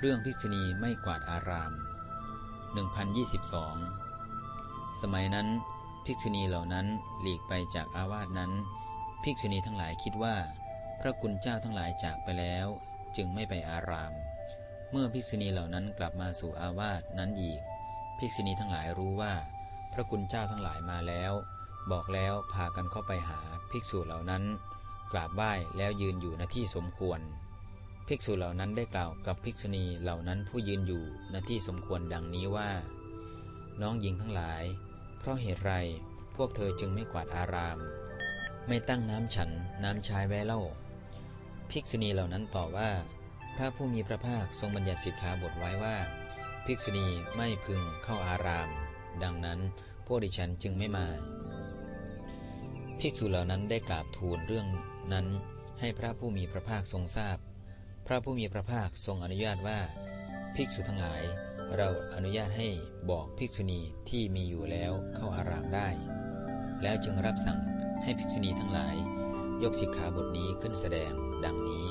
เรื่องภิกษุณีไม่กวาดอาราม 1022 สมัยนั้นภิกษุณีเหล่านั้นหลีกไปจากอาวาสนั้น ภิกษุณีทั้งหลายคิดว่า พระคุณเจ้าทั้งหลายจากไปแล้ว จึงไม่ไปอาราม เมื่อภิกษุณีเหล่านั้นกลับมาสู่อาวาสนั้นอีก ภิกษุณีทั้งหลายรู้ว่า พระคุณเจ้าทั้งหลายมาแล้ว บอกแล้วพากันเข้าไปหาภิกษุเหล่านั้น กราบไหว้แล้วยืนอยู่ณที่สมควร ภิกษุเหล่านั้นได้กล่าวกับภิกษุณีเหล่านั้นผู้ยืนอยู่ณที่สมควรดังนี้ว่า น้องหญิงทั้งหลาย เพราะเหตุไรพวกเธอจึงไม่กวาดอาราม ไม่ตั้งน้ำฉันน้ำชายไว้เล่า ภิกษุณีเหล่านั้นตอบว่า พระผู้มีพระภาคทรงบัญญัติสิกขาบทไว้ว่า ภิกษุณีไม่พึงเข้าอาราม ดังนั้นพวกดิฉันจึงไม่มา ภิกษุเหล่านั้นได้กราบทูลเรื่องนั้นให้พระผู้มีพระภาคทรงทราบ พระผู้มีพระภาคทรงอนุญาตว่า ภิกษุทั้งหลาย เราอนุญาตให้บอกภิกษุณีที่มีอยู่แล้วเข้าอารามได้ แล้วจึงรับสั่งให้ภิกษุณีทั้งหลาย ยกสิกขาบทนี้ขึ้นแสดงดังนี้